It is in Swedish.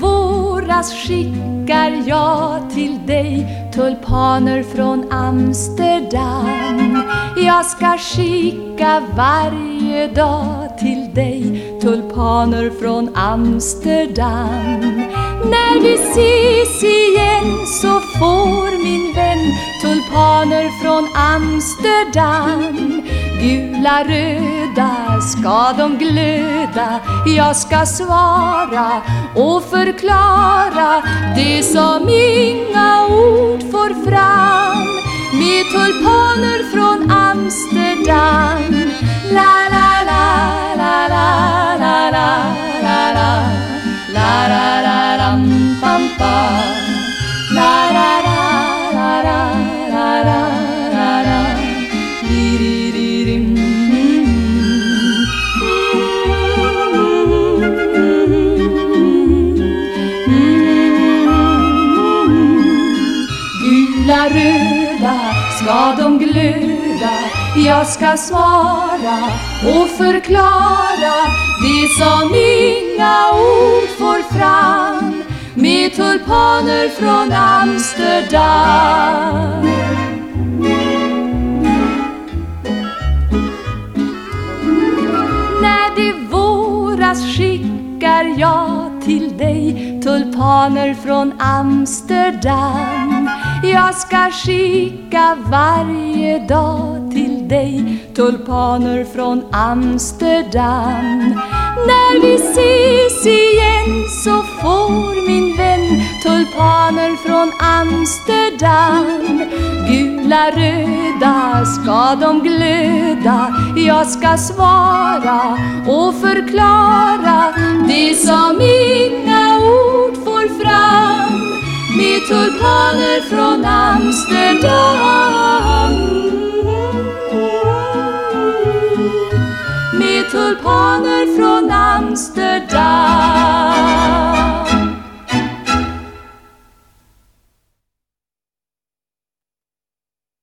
våras skickar jag till dig tulpaner från Amsterdam. Jag ska skicka varje dag till dig tulpaner från Amsterdam. När vi ses igen så får min vän tulpaner från Amsterdam. Gula, röda ska de glöda? Jag ska svara och förklara det som inga ord får fram. Med tulpaner från röda ska de glöda Jag ska svara och förklara det som inga ord får fram med tulpaner från Amsterdam. När det våras skickar jag till dig tulpaner från Amsterdam. Jag ska skicka varje dag till dig tulpaner från Amsterdam. När vi ses igen så får min vän tulpaner från Amsterdam. Gula, röda ska de glöda. Jag ska svara och förklara det som med tulpaner från Amsterdam. Med tulpaner från Amsterdam.